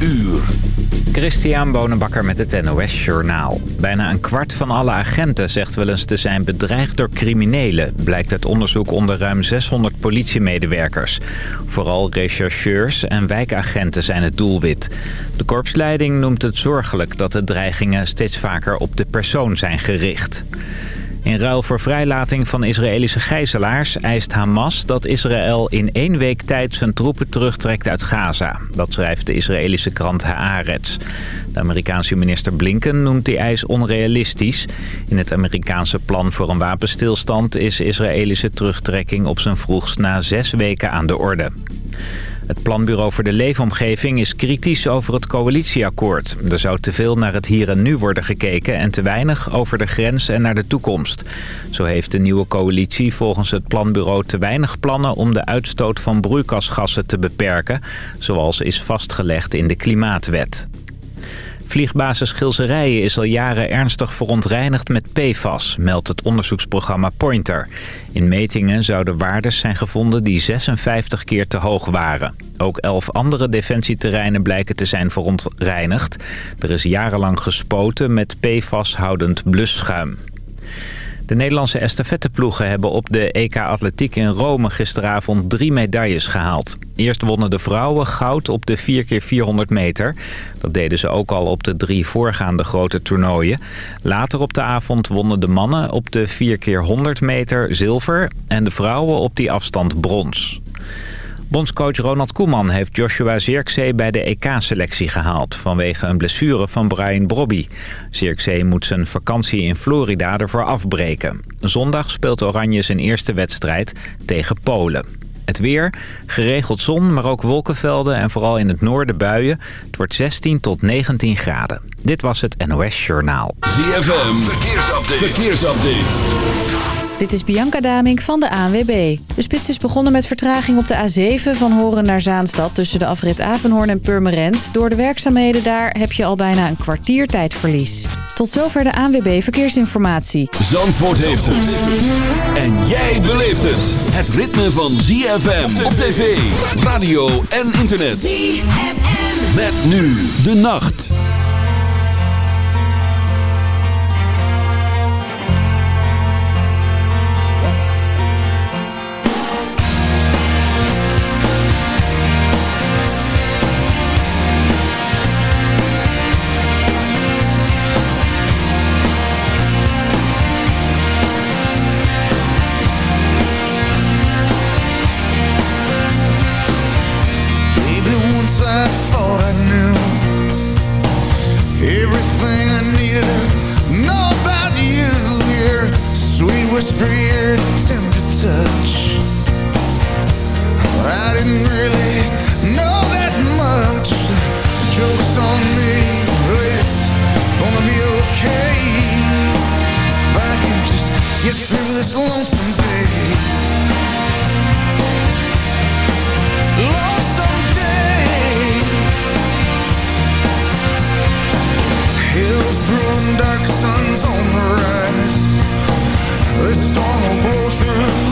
uur. Christian Bonenbakker met het NOS Journaal. Bijna een kwart van alle agenten zegt wel eens te zijn bedreigd door criminelen... blijkt uit onderzoek onder ruim 600 politiemedewerkers. Vooral rechercheurs en wijkagenten zijn het doelwit. De korpsleiding noemt het zorgelijk dat de dreigingen steeds vaker op de persoon zijn gericht. In ruil voor vrijlating van Israëlische gijzelaars eist Hamas dat Israël in één week tijd zijn troepen terugtrekt uit Gaza. Dat schrijft de Israëlische krant Haaretz. De Amerikaanse minister Blinken noemt die eis onrealistisch. In het Amerikaanse plan voor een wapenstilstand is Israëlische terugtrekking op zijn vroegst na zes weken aan de orde. Het Planbureau voor de Leefomgeving is kritisch over het coalitieakkoord. Er zou te veel naar het hier en nu worden gekeken en te weinig over de grens en naar de toekomst. Zo heeft de nieuwe coalitie volgens het Planbureau te weinig plannen om de uitstoot van broeikasgassen te beperken, zoals is vastgelegd in de Klimaatwet. Vliegbasis Gilserijen is al jaren ernstig verontreinigd met PFAS, meldt het onderzoeksprogramma Pointer. In metingen zouden waardes zijn gevonden die 56 keer te hoog waren. Ook elf andere defensieterreinen blijken te zijn verontreinigd. Er is jarenlang gespoten met PFAS-houdend blusschuim. De Nederlandse estafetteploegen hebben op de EK Atletiek in Rome gisteravond drie medailles gehaald. Eerst wonnen de vrouwen goud op de 4x400 meter. Dat deden ze ook al op de drie voorgaande grote toernooien. Later op de avond wonnen de mannen op de 4x100 meter zilver en de vrouwen op die afstand brons. Bondscoach Ronald Koeman heeft Joshua Zirkzee bij de EK-selectie gehaald... vanwege een blessure van Brian Brobby. Zirkzee moet zijn vakantie in Florida ervoor afbreken. Zondag speelt Oranje zijn eerste wedstrijd tegen Polen. Het weer, geregeld zon, maar ook wolkenvelden en vooral in het noorden buien. Het wordt 16 tot 19 graden. Dit was het NOS Journaal. ZFM, verkeersupdate. Dit is Bianca Damink van de ANWB. De spits is begonnen met vertraging op de A7 van Horen naar Zaanstad... tussen de afrit Avenhoorn en Purmerend. Door de werkzaamheden daar heb je al bijna een kwartier tijdverlies. Tot zover de ANWB Verkeersinformatie. Zandvoort heeft het. En jij beleeft het. Het ritme van ZFM op tv, radio en internet. ZFM. Met nu de nacht. Whisper your tender touch. I didn't really know that much. Joke's on me, it's gonna be okay. If I can just get through this lonesome day. Lonesome day. Hills brewing, dark this storm will blow through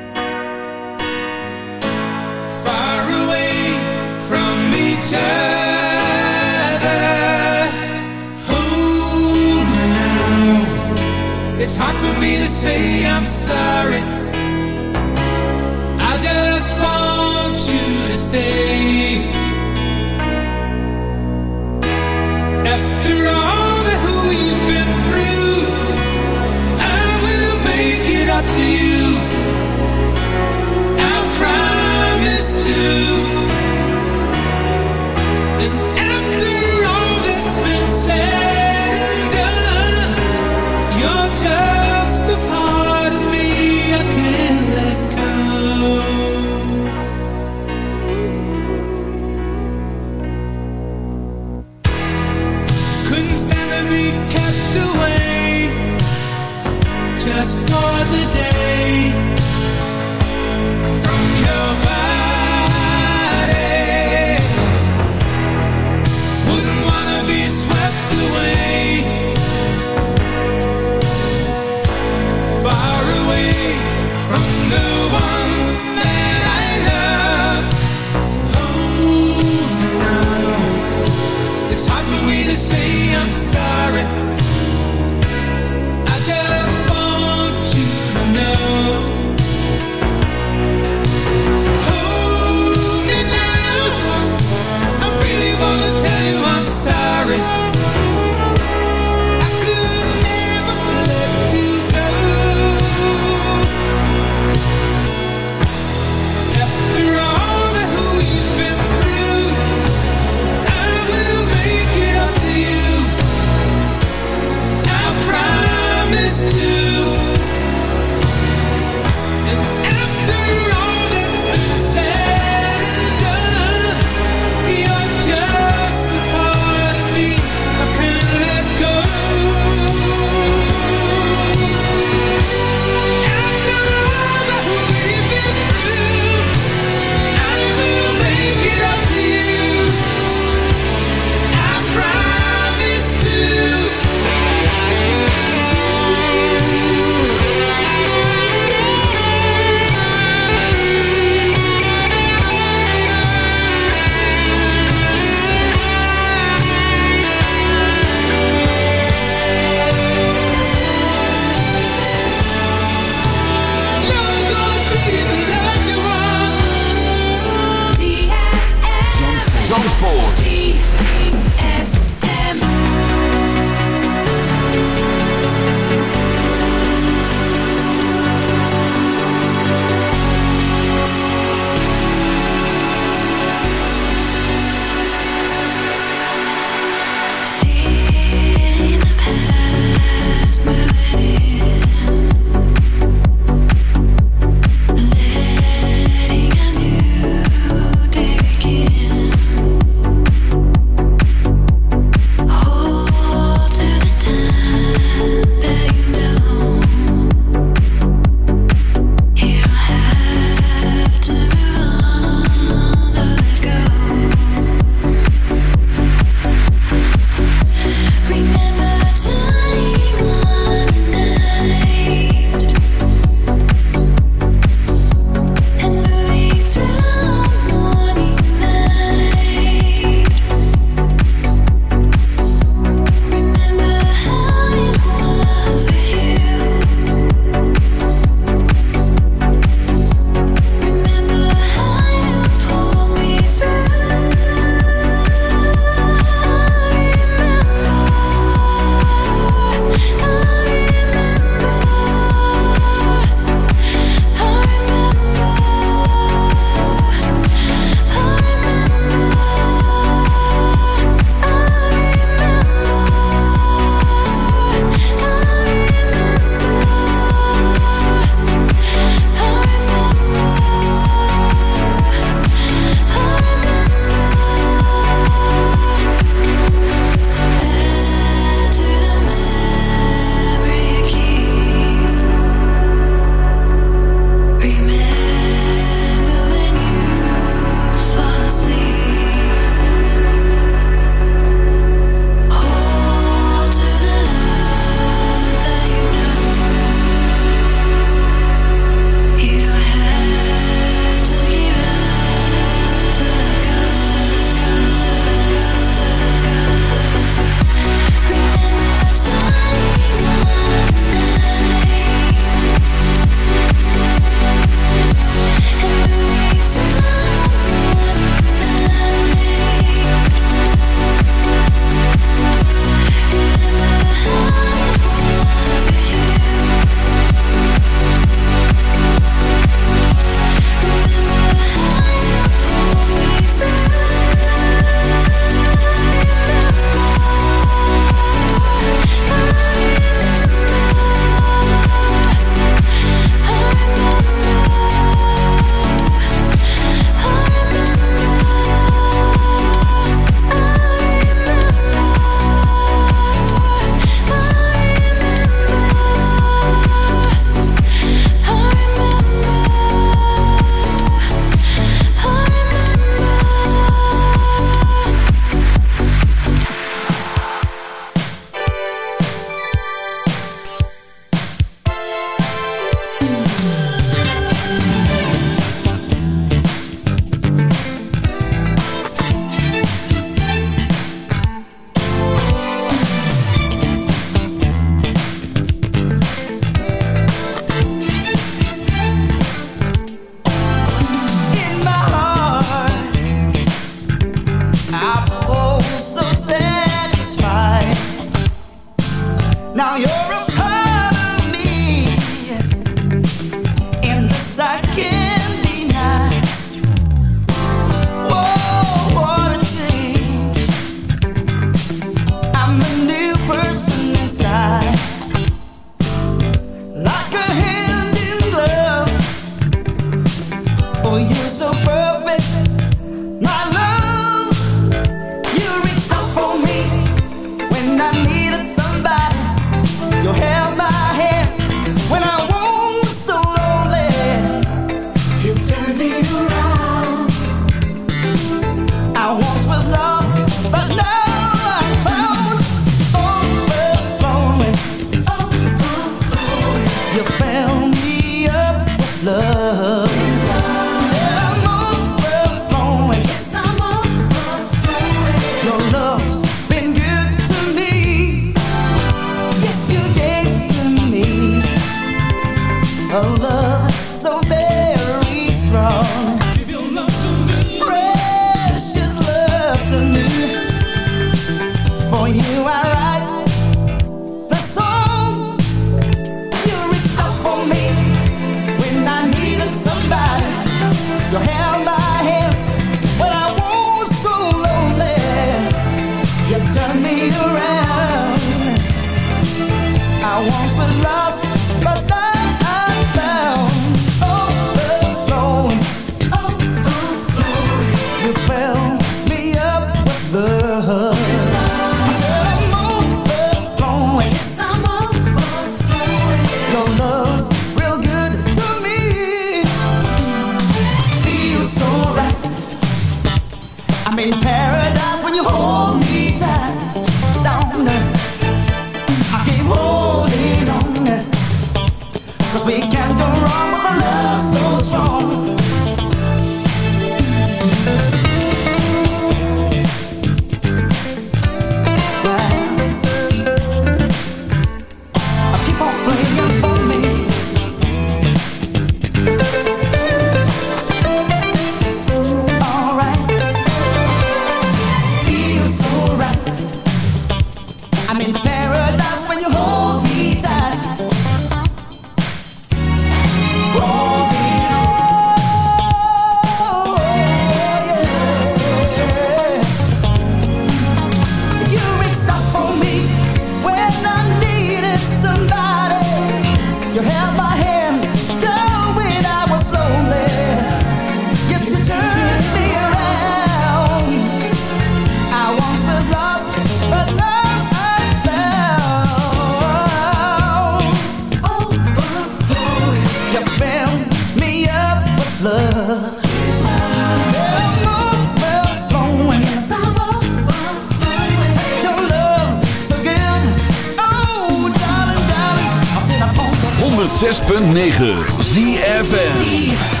106.9 ZFN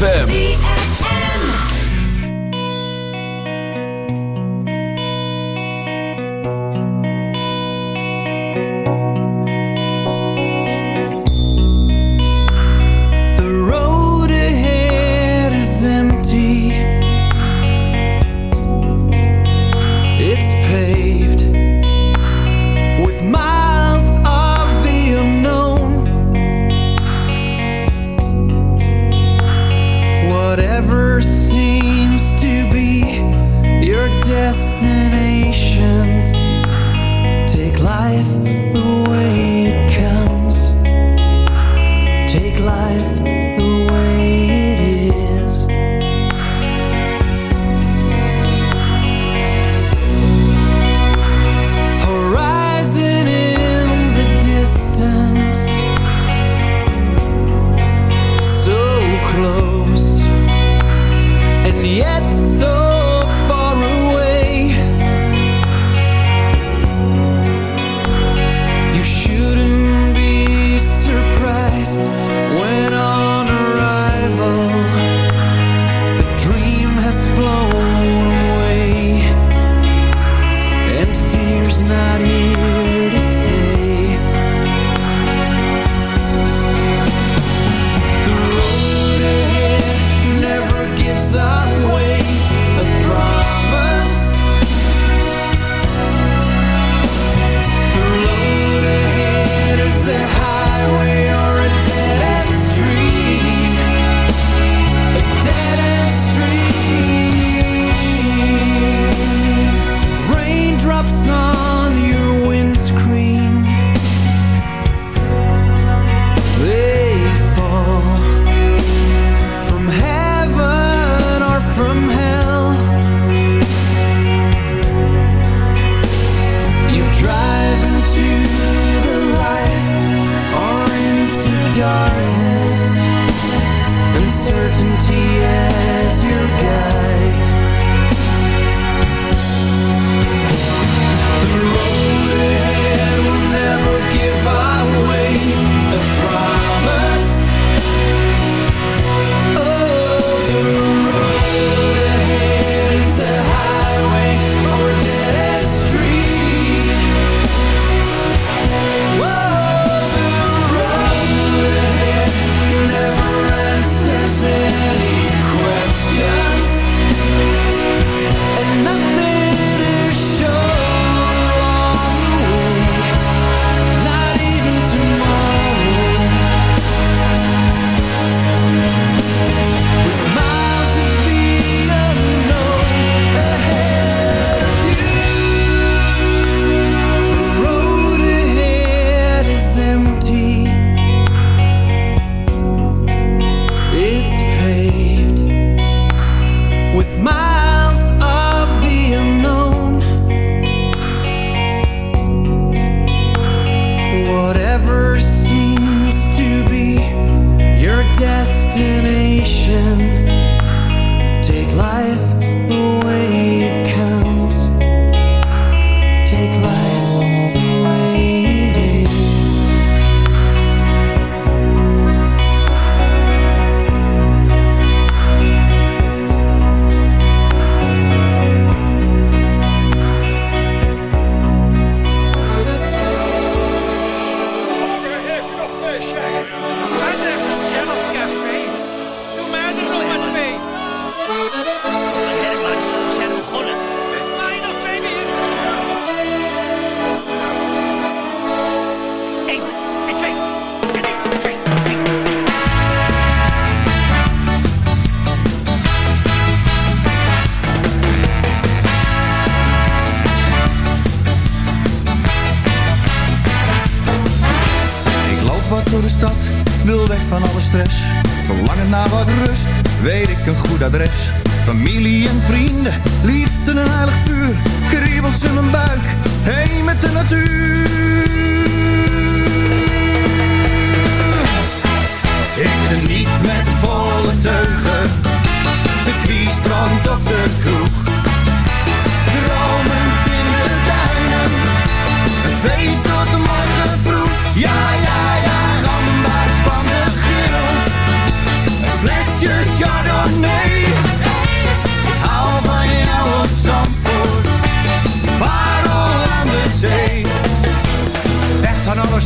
ZFM. certainty as your guide Familie en vrienden, liefde en aardig vuur. Kriebels in mijn buik, heen met de natuur.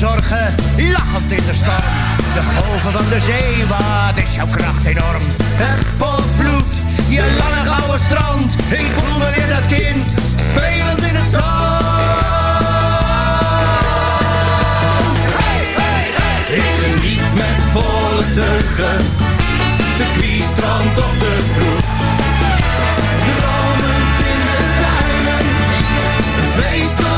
Lachen, lachend in de storm. De golven van de zee, wat is jouw kracht enorm. Het volvloed, je lange gouden strand. Ik voel me weer dat kind, spelend in het zand. Ik geniet met volle teugen, circuit, strand of de kroeg. Dromend in de duinen, een feest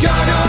Shut up.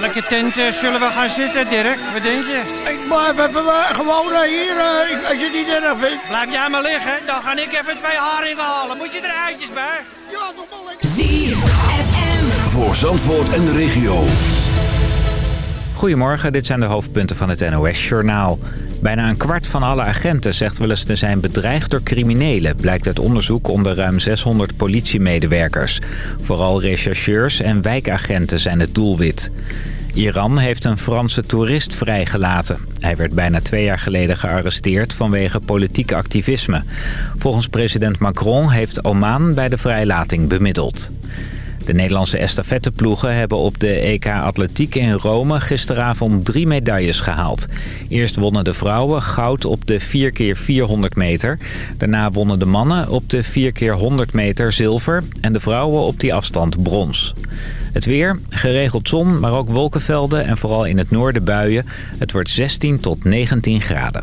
Welke tent eh, zullen we gaan zitten, Dirk? Wat denk je? Ik blijf even eh, gewoon eh, hier, ik- als je het niet erg vindt. Blijf jij maar liggen, dan ga ik even twee haringen halen. Moet je er eitjes bij? Ja, nog wel lekker. ZFM. Voor Zandvoort en de regio. Goedemorgen, dit zijn de hoofdpunten van het NOS-journaal. Bijna een kwart van alle agenten zegt wel eens te zijn bedreigd door criminelen... blijkt uit onderzoek onder ruim 600 politiemedewerkers. Vooral rechercheurs en wijkagenten zijn het doelwit. Iran heeft een Franse toerist vrijgelaten. Hij werd bijna twee jaar geleden gearresteerd vanwege politiek activisme. Volgens president Macron heeft Oman bij de vrijlating bemiddeld. De Nederlandse estafetteploegen hebben op de EK Atletiek in Rome gisteravond drie medailles gehaald. Eerst wonnen de vrouwen goud op de 4x400 meter. Daarna wonnen de mannen op de 4x100 meter zilver en de vrouwen op die afstand brons. Het weer, geregeld zon, maar ook wolkenvelden en vooral in het noorden buien. Het wordt 16 tot 19 graden.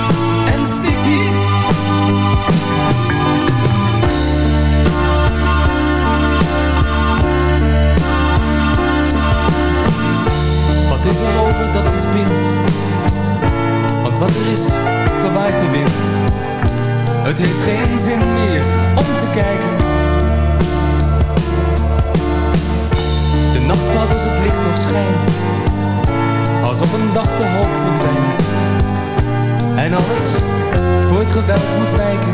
Het is erover dat het wint. Want wat er is, verwaait de wind. Het heeft geen zin meer om te kijken. De nacht valt als het licht nog schijnt. Als op een dag de hoop verdwijnt. En alles voor het geweld moet wijken.